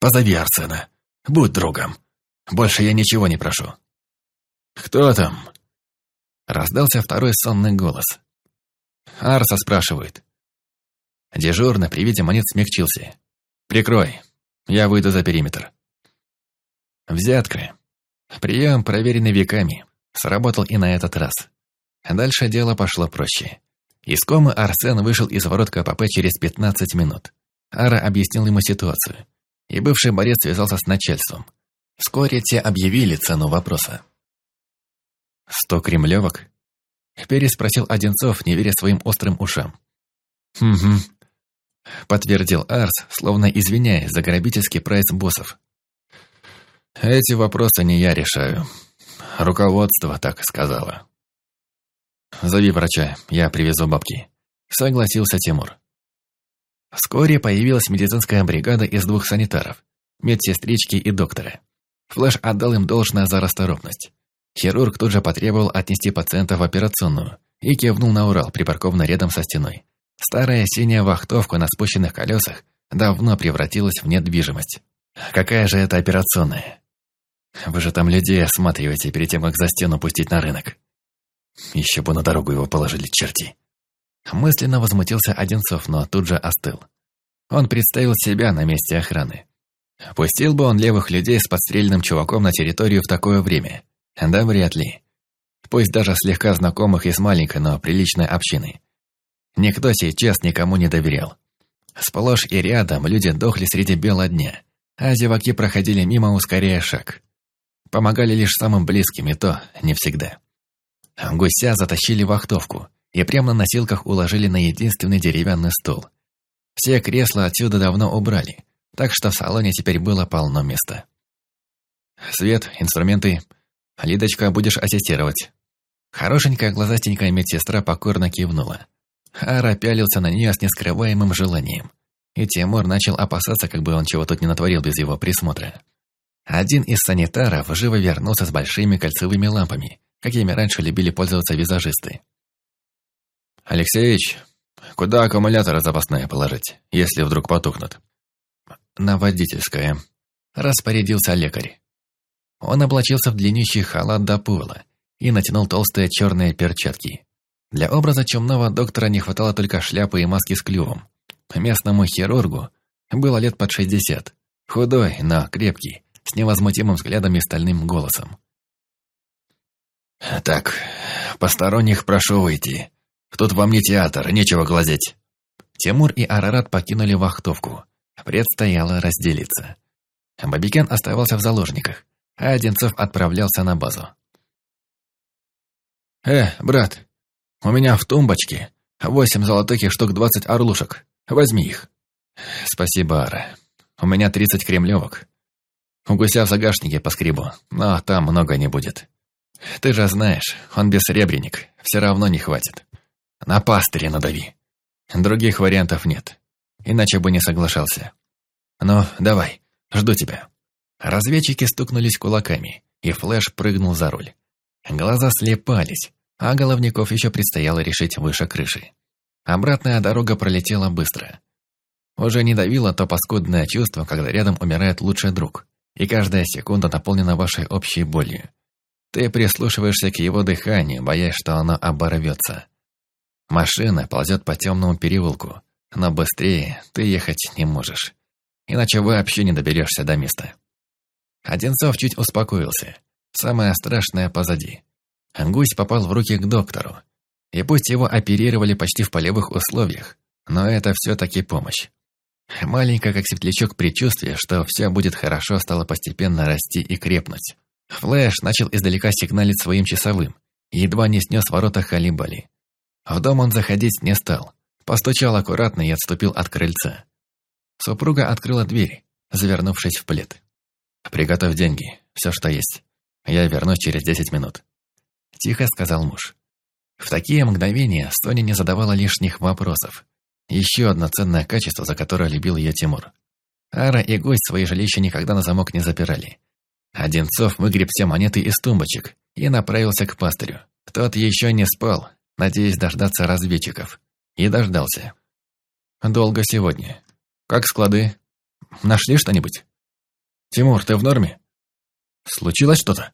Позови Арсена. Будь другом. Больше я ничего не прошу». «Кто там?» Раздался второй сонный голос. Арса спрашивает. Дежурно при виде монет смягчился. «Прикрой. Я выйду за периметр». Взятка. Прием, проверенный веками. Сработал и на этот раз. Дальше дело пошло проще. Из комы Арсен вышел из ворот КПП через 15 минут. Ара объяснил ему ситуацию. И бывший борец связался с начальством. Вскоре те объявили цену вопроса. «Сто кремлевок?» Переспросил Одинцов, не веря своим острым ушам. «Угу», — подтвердил Арс, словно извиняясь за грабительский прайс боссов. Эти вопросы не я решаю. Руководство так сказала. Зови врача, я привезу бабки. Согласился Тимур. Вскоре появилась медицинская бригада из двух санитаров, медсестрички и доктора. Флэш отдал им должное за расторопность. Хирург тут же потребовал отнести пациента в операционную и кивнул на Урал, припаркованный рядом со стеной. Старая синяя вахтовка на спущенных колесах давно превратилась в недвижимость. Какая же это операционная? Вы же там людей осматриваете перед тем, как за стену пустить на рынок. Еще бы на дорогу его положили черти. Мысленно возмутился Одинцов, но тут же остыл. Он представил себя на месте охраны. Пустил бы он левых людей с подстрельным чуваком на территорию в такое время? Да вряд ли. Пусть даже слегка знакомых и с маленькой, но приличной общиной. Никто сейчас никому не доверял. Сплошь и рядом люди дохли среди бела дня, а зеваки проходили мимо, ускоряя шаг. Помогали лишь самым близким, и то не всегда. Гуся затащили вахтовку и прямо на носилках уложили на единственный деревянный стол. Все кресла отсюда давно убрали, так что в салоне теперь было полно места. «Свет, инструменты. Лидочка, будешь ассистировать». Хорошенькая глазастенькая медсестра покорно кивнула. Ара пялился на нее с нескрываемым желанием. И Тимур начал опасаться, как бы он чего тут не натворил без его присмотра. Один из санитаров живо вернулся с большими кольцевыми лампами, какими раньше любили пользоваться визажисты. «Алексеич, куда аккумуляторы запасные положить, если вдруг потухнут?» «На водительское», – распорядился лекарь. Он облачился в длиннющий халат до пола и натянул толстые черные перчатки. Для образа чумного доктора не хватало только шляпы и маски с клювом. Местному хирургу было лет под шестьдесят. Худой, но крепкий, с невозмутимым взглядом и стальным голосом. «Так, посторонних прошу выйти. Тут вам не театр, нечего глазеть». Тимур и Арарат покинули вахтовку. Предстояло разделиться. Бабикен оставался в заложниках, а Одинцов отправлялся на базу. «Э, брат, у меня в тумбочке восемь золотых и штук двадцать орлушек. Возьми их». «Спасибо, Ара. У меня тридцать кремлевок. У гуся в загашнике по скребу, но там много не будет. Ты же знаешь, он бессребренник, все равно не хватит. На пастыре надави. Других вариантов нет, иначе бы не соглашался. Ну, давай, жду тебя». Разведчики стукнулись кулаками, и Флэш прыгнул за руль. Глаза слепались, а головников еще предстояло решить выше крыши. Обратная дорога пролетела быстро. Уже не давило то паскудное чувство, когда рядом умирает лучший друг, и каждая секунда наполнена вашей общей болью. Ты прислушиваешься к его дыханию, боясь, что оно оборвется. Машина ползет по темному переулку, но быстрее ты ехать не можешь. Иначе вообще не доберешься до места. Одинцов чуть успокоился. Самое страшное позади. Гусь попал в руки к доктору. И пусть его оперировали почти в полевых условиях, но это все-таки помощь. Маленькое, как светлячок, предчувствие, что все будет хорошо, стало постепенно расти и крепнуть. Флэш начал издалека сигналить своим часовым, едва не снес ворота Халибали. В дом он заходить не стал, постучал аккуратно и отступил от крыльца. Супруга открыла дверь, завернувшись в плед. «Приготовь деньги, все, что есть. Я вернусь через десять минут», – тихо сказал муж. В такие мгновения Соня не задавала лишних вопросов. Еще одно ценное качество, за которое любил ее Тимур. Ара и гость свои жилища никогда на замок не запирали. Одинцов выгреб все монеты из тумбочек и направился к пастырю. Тот еще не спал, надеясь дождаться разведчиков. И дождался. «Долго сегодня. Как склады? Нашли что-нибудь?» «Тимур, ты в норме?» «Случилось что-то?»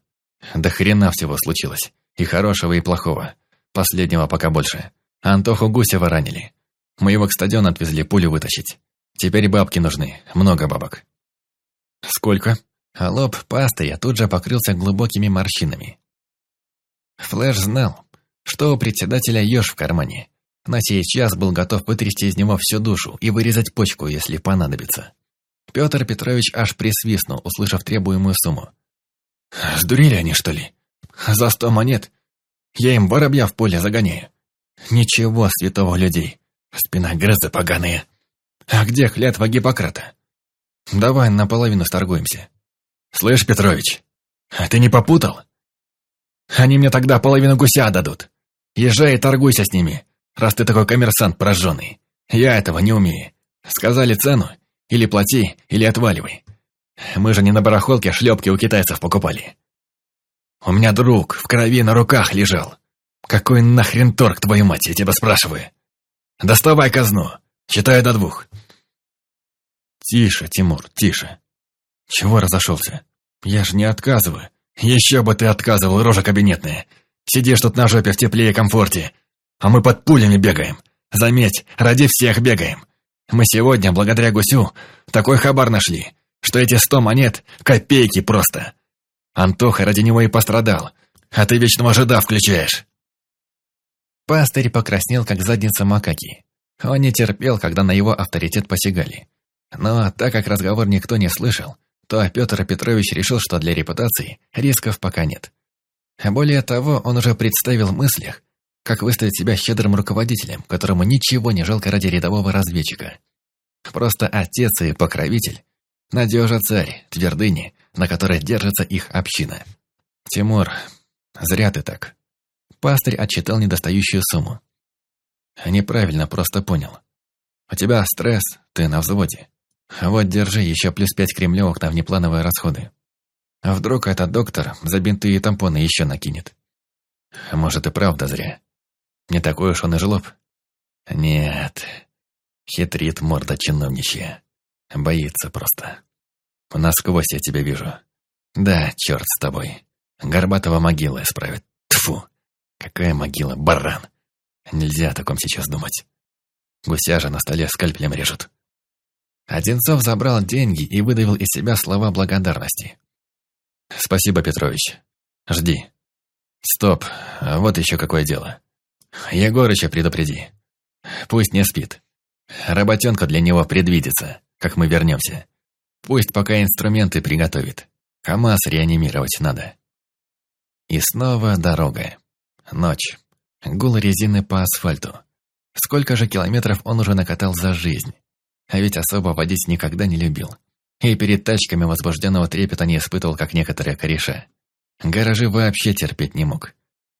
«Да хрена всего случилось. И хорошего, и плохого. Последнего пока больше. Антоху Гусева ранили. Мы его к стадиону отвезли пулю вытащить. Теперь бабки нужны. Много бабок». «Сколько?» А лоб пастыря тут же покрылся глубокими морщинами. Флэш знал, что у председателя еж в кармане, но сейчас был готов вытрясти из него всю душу и вырезать почку, если понадобится. Петр Петрович аж присвистнул, услышав требуемую сумму. «Сдурели они, что ли? За сто монет? Я им воробья в поле загоняю. Ничего святого людей. Спина грызы поганые. А где клятва Гиппократа? Давай наполовину сторгуемся. Слышь, Петрович, а ты не попутал? Они мне тогда половину гуся дадут. Езжай и торгуйся с ними, раз ты такой коммерсант прожженный. Я этого не умею. Сказали цену, или плати, или отваливай. Мы же не на барахолке шлепки у китайцев покупали. У меня друг в крови на руках лежал. Какой нахрен торг, твою мать, я тебя спрашиваю? Доставай казну, считаю до двух. Тише, Тимур, тише. Чего разошелся? Я же не отказываю. Еще бы ты отказывал, рожа кабинетная. Сидишь тут на жопе в тепле и комфорте. А мы под пулями бегаем. Заметь, ради всех бегаем. Мы сегодня, благодаря гусю, такой хабар нашли, что эти сто монет — копейки просто. Антоха ради него и пострадал, а ты вечного жида включаешь. Пастырь покраснел, как задница макаки. Он не терпел, когда на его авторитет посягали. Но так как разговор никто не слышал, то Петр Петрович решил, что для репутации рисков пока нет. Более того, он уже представил в мыслях, как выставить себя щедрым руководителем, которому ничего не жалко ради рядового разведчика. Просто отец и покровитель, надежа царь, твердыни, на которой держится их община. «Тимур, зря ты так». Пастырь отчитал недостающую сумму. «Неправильно просто понял. У тебя стресс, ты на взводе. Вот держи еще плюс пять кремлевок на внеплановые расходы. А вдруг этот доктор за бинты и тампоны еще накинет? может и правда зря. Не такой уж он и жлоб. Нет, хитрит морда чиновничья. Боится просто. Насквозь я тебя вижу. Да, черт с тобой. Горбатого могила исправит. Тфу, какая могила, баран. Нельзя о таком сейчас думать. Гуся же на столе скальпелем режут. Одинцов забрал деньги и выдавил из себя слова благодарности. «Спасибо, Петрович. Жди». «Стоп, вот еще какое дело. Егорыча предупреди. Пусть не спит. Работенка для него предвидится, как мы вернемся. Пусть пока инструменты приготовит. КамАЗ реанимировать надо». И снова дорога. Ночь. Гул резины по асфальту. Сколько же километров он уже накатал за жизнь. А ведь особо водить никогда не любил. И перед тачками возбужденного трепета не испытывал, как некоторые кореша. Гаражи вообще терпеть не мог.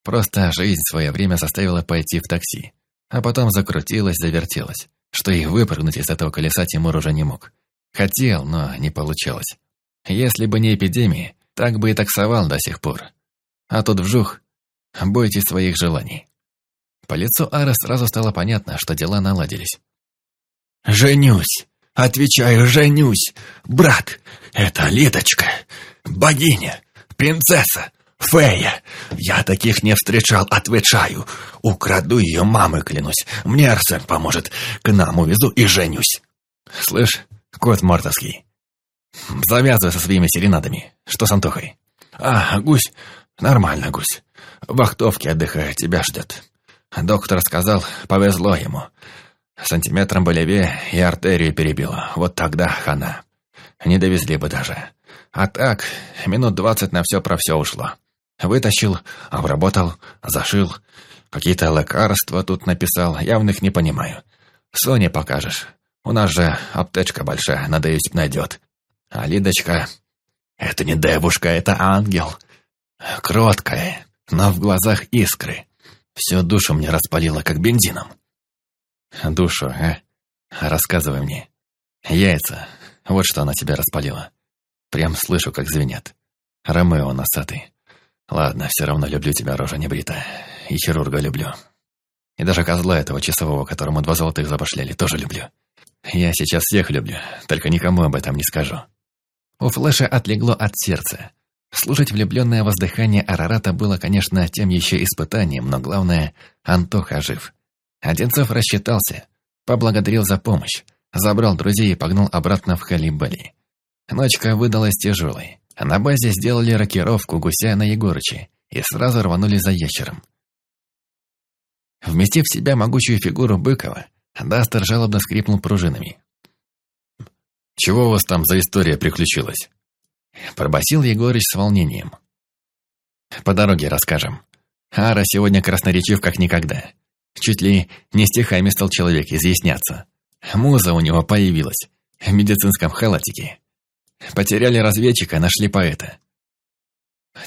Просто жизнь в свое время заставила пойти в такси. А потом закрутилась, завертелась, что и выпрыгнуть из этого колеса Тимур уже не мог. Хотел, но не получалось. Если бы не эпидемия, так бы и таксовал до сих пор. А тут вжух, бойтесь своих желаний. По лицу Ара сразу стало понятно, что дела наладились. «Женюсь! Отвечаю, женюсь! Брак! Это Лидочка! Богиня! Принцесса! Фея! Я таких не встречал, отвечаю! Украду ее мамы, клянусь! Мне Арсен поможет! К нам увезу и женюсь!» «Слышь, кот мартовский, завязывай со своими серенадами. Что с Антохой?» «А, гусь? Нормально, гусь. В вахтовке отдыхает, тебя ждет. Доктор сказал, повезло ему. Сантиметром бы левее и артерию перебило. Вот тогда хана. Не довезли бы даже. А так, минут двадцать на все про все ушло. Вытащил, обработал, зашил. Какие-то лекарства тут написал, явных не понимаю. Соне покажешь. У нас же аптечка большая, надеюсь, найдет. А Лидочка... Это не девушка, это ангел. Кроткая, но в глазах искры. Всю душу мне распалило, как бензином. Душу, а? Рассказывай мне. Яйца. Вот что она тебя распалила. Прям слышу, как звенят. Ромео носатый. Ладно, все равно люблю тебя, рожа небрита. И хирурга люблю. И даже козла этого часового, которому два золотых забашляли, тоже люблю. Я сейчас всех люблю, только никому об этом не скажу. У Флэша отлегло от сердца. Слушать влюбленное воздыхание Арарата было, конечно, тем еще испытанием, но главное, Антоха жив. Одинцов рассчитался, поблагодарил за помощь, забрал друзей и погнал обратно в Халибали. Ночка выдалась тяжелой. На базе сделали рокировку гуся на Егорыче и сразу рванули за ящером. Вместив в себя могучую фигуру Быкова, Дастер жалобно скрипнул пружинами. «Чего у вас там за история приключилась?» Пробасил Егорыч с волнением. «По дороге расскажем. Ара сегодня красноречив как никогда. Чуть ли не стихами стал человек изъясняться. Муза у него появилась. В медицинском халатике. Потеряли разведчика, нашли поэта.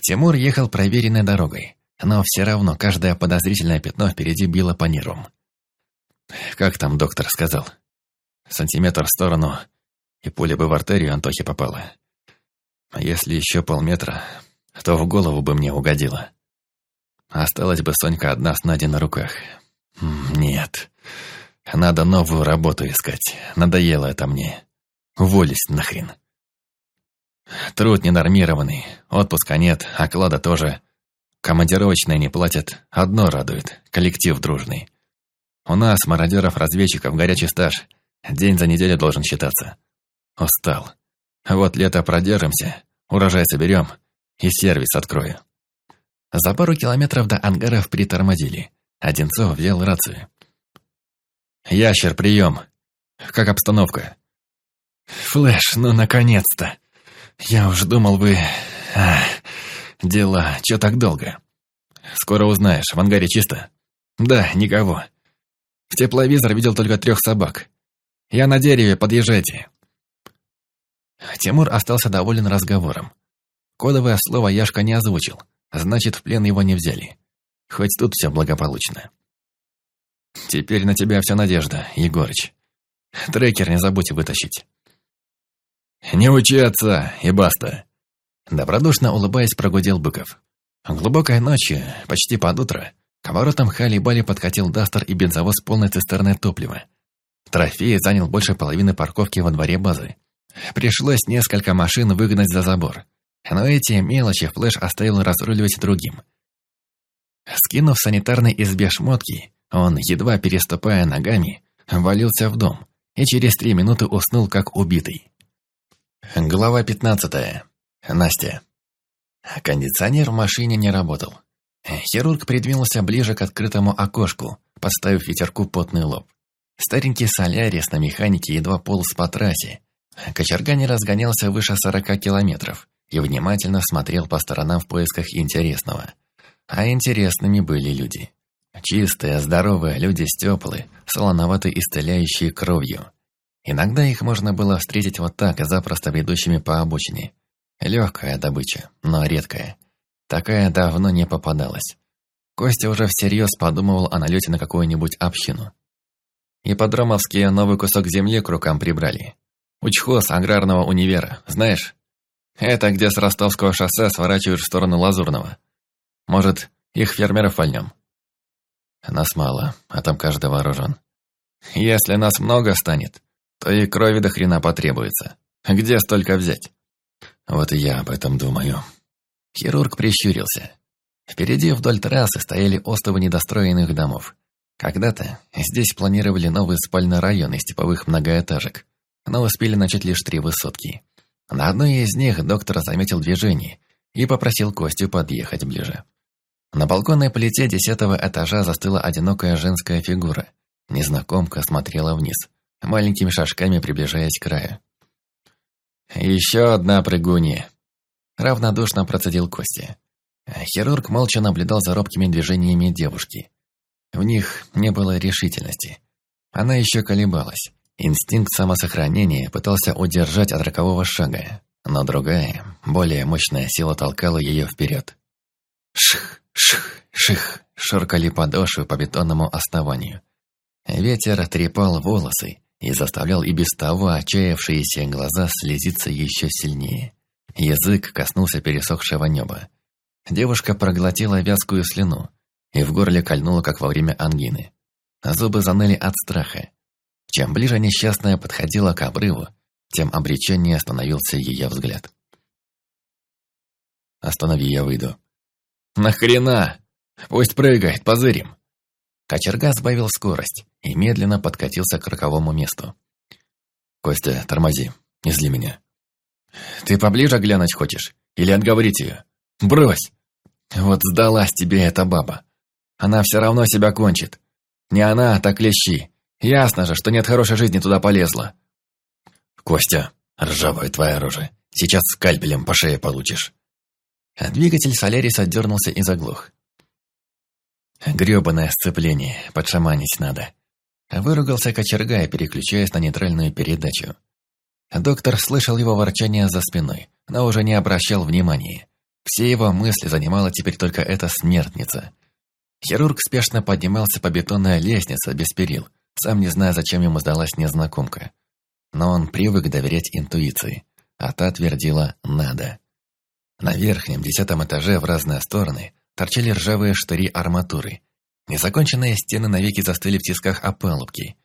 Тимур ехал проверенной дорогой, но все равно каждое подозрительное пятно впереди било по нервам. Как там доктор сказал? Сантиметр в сторону, и пуля бы в артерию Антохе попала. А если еще полметра, то в голову бы мне угодила. Осталась бы Сонька одна с Надей на руках. Нет. Надо новую работу искать. Надоело это мне. Уволись нахрен. Труд ненормированный, отпуска нет, оклада тоже. Командировочные не платят, одно радует – коллектив дружный. У нас, мародеров-разведчиков, горячий стаж. День за неделю должен считаться. Устал. Вот лето продержимся, урожай соберем и сервис открою. За пару километров до ангаров притормозили. Одинцов взял рацию. «Ящер, прием! Как обстановка?» «Флэш, ну наконец-то! Я уж думал, вы... Ах, дела, чё так долго?» «Скоро узнаешь, в ангаре чисто?» «Да, никого. В тепловизор видел только трех собак. Я на дереве, подъезжайте». Тимур остался доволен разговором. Кодовое слово Яшка не озвучил, значит, в плен его не взяли. Хоть тут все благополучно. Теперь на тебя вся надежда, Егорыч. Трекер не забудьте вытащить. Не учи отца, и баста. Добродушно улыбаясь, прогудел Быков. Глубокой ночью, почти под утро, к воротам Хали-Бали подкатил Дастер и бензовоз полной цистерной топлива. Трофей занял больше половины парковки во дворе базы. Пришлось несколько машин выгнать за забор. Но эти мелочи Флэш оставил разруливать другим. Скинув санитарной избе шмотки, он, едва переступая ногами, валился в дом и через три минуты уснул, как убитый. Глава пятнадцатая. Настя. Кондиционер в машине не работал. Хирург придвинулся ближе к открытому окошку, подставив ветерку потный лоб. Старенький солярис на механике едва полз по трассе. Кочерга не разгонялся выше сорока километров и внимательно смотрел по сторонам в поисках интересного. А интересными были люди. Чистые, здоровые люди с теплой, солоновато исцеляющие кровью. Иногда их можно было встретить вот так, запросто ведущими по обочине. Легкая добыча, но редкая. Такая давно не попадалась. Костя уже всерьез подумывал о налете на какую-нибудь общину. Ипподромовские новый кусок земли к рукам прибрали. Учхоз аграрного универа, знаешь? Это где с Ростовского шоссе сворачиваешь в сторону Лазурного. Может, их фермеров вольнем? Нас мало, а там каждый вооружен. Если нас много станет, то и крови до хрена потребуется. Где столько взять? Вот и я об этом думаю. Хирург прищурился. Впереди вдоль трассы стояли остовы недостроенных домов. Когда-то здесь планировали новый спальный район из типовых многоэтажек, но успели начать лишь три высотки. На одной из них доктор заметил движение и попросил Костю подъехать ближе. На балконной плите десятого этажа застыла одинокая женская фигура. Незнакомка смотрела вниз, маленькими шажками приближаясь к краю. «Еще одна прыгунья!» Равнодушно процедил Костя. Хирург молча наблюдал за робкими движениями девушки. В них не было решительности. Она еще колебалась. Инстинкт самосохранения пытался удержать от рокового шага, но другая, более мощная сила толкала ее вперед. Ших, ших, ших, шуркали подошвы по бетонному основанию. Ветер трепал волосы и заставлял и без того отчаявшиеся глаза слезиться еще сильнее. Язык коснулся пересохшего неба. Девушка проглотила вязкую слюну, и в горле кольнуло, как во время ангины. Зубы заныли от страха. Чем ближе несчастная подходила к обрыву, тем обреченнее становился ее взгляд. «Останови, я выйду». «Нахрена? Пусть прыгает, позырим». Кочерга сбавил скорость и медленно подкатился к роковому месту. «Костя, тормози, не зли меня». «Ты поближе глянуть хочешь? Или отговорить ее? Брось! Вот сдалась тебе эта баба. Она все равно себя кончит. Не она, так клещи. Ясно же, что нет хорошей жизни туда полезла. Костя, ржавое твое оружие. Сейчас скальпелем по шее получишь. А двигатель Соляриса дернулся и заглох. Грёбаное сцепление, подшаманить надо. Выругался кочерга, переключаясь на нейтральную передачу. Доктор слышал его ворчание за спиной, но уже не обращал внимания. Все его мысли занимала теперь только эта смертница — Хирург спешно поднимался по бетонной лестнице без перил, сам не зная, зачем ему сдалась незнакомка. Но он привык доверять интуиции, а та твердила «надо». На верхнем десятом этаже в разные стороны торчали ржавые штыри арматуры. Незаконченные стены навеки застыли в тисках опалубки.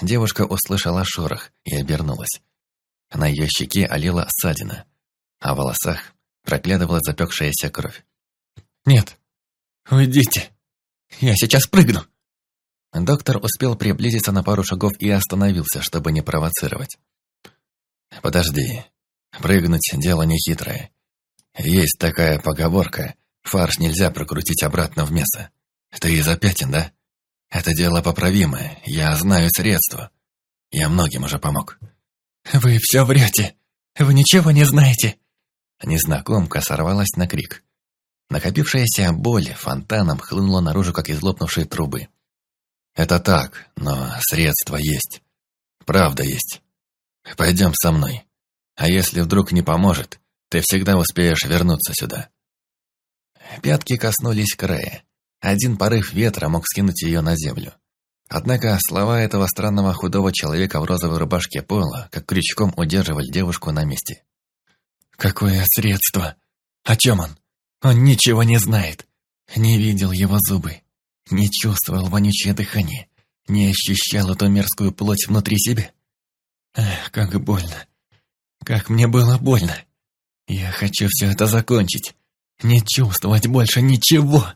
Девушка услышала шорох и обернулась. На ее щеке олела ссадина, а в волосах проглядывала запекшаяся кровь. «Нет, уйдите!» Я сейчас прыгну!» Доктор успел приблизиться на пару шагов и остановился, чтобы не провоцировать. «Подожди. Прыгнуть – дело нехитрое. Есть такая поговорка – фарш нельзя прокрутить обратно в мясо. Ты из опятин, да? Это дело поправимое, я знаю средства. Я многим уже помог». «Вы все врете! Вы ничего не знаете!» Незнакомка сорвалась на крик. Накопившаяся боль фонтаном хлынула наружу, как из лопнувшей трубы. «Это так, но средства есть. Правда есть. Пойдем со мной. А если вдруг не поможет, ты всегда успеешь вернуться сюда». Пятки коснулись края. Один порыв ветра мог скинуть ее на землю. Однако слова этого странного худого человека в розовой рубашке пола как крючком удерживали девушку на месте. «Какое средство? О чем он? Он ничего не знает. Не видел его зубы. Не чувствовал вонючее дыхание. Не ощущал эту мерзкую плоть внутри себя. Эх, как больно. Как мне было больно. Я хочу все это закончить. Не чувствовать больше ничего.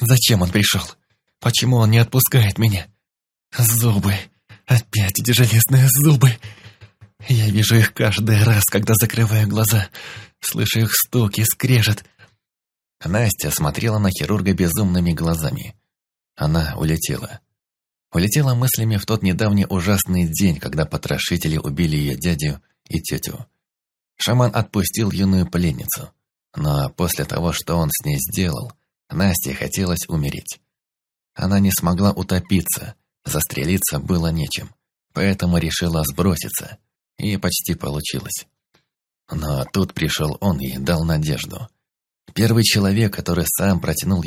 Зачем он пришел? Почему он не отпускает меня? Зубы. Опять эти железные зубы. Я вижу их каждый раз, когда закрываю глаза. Слышу их стук и скрежет. Настя смотрела на хирурга безумными глазами. Она улетела. Улетела мыслями в тот недавний ужасный день, когда потрошители убили ее дядю и тетю. Шаман отпустил юную пленницу. Но после того, что он с ней сделал, Насте хотелось умереть. Она не смогла утопиться, застрелиться было нечем, поэтому решила сброситься, и почти получилось. Но тут пришел он и дал надежду. Первый человек, который сам протянул